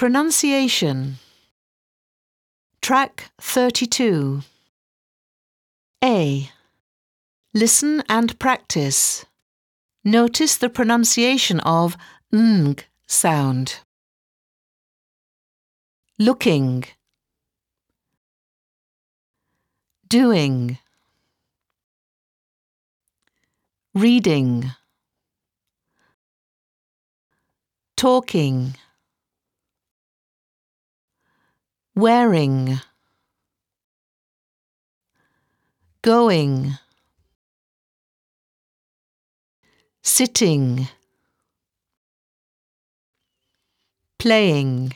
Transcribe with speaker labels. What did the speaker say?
Speaker 1: Pronunciation Track 32 A. Listen and practice. Notice the pronunciation of ng sound. Looking. Doing. Reading. Talking. Wearing. Going. Sitting. Playing.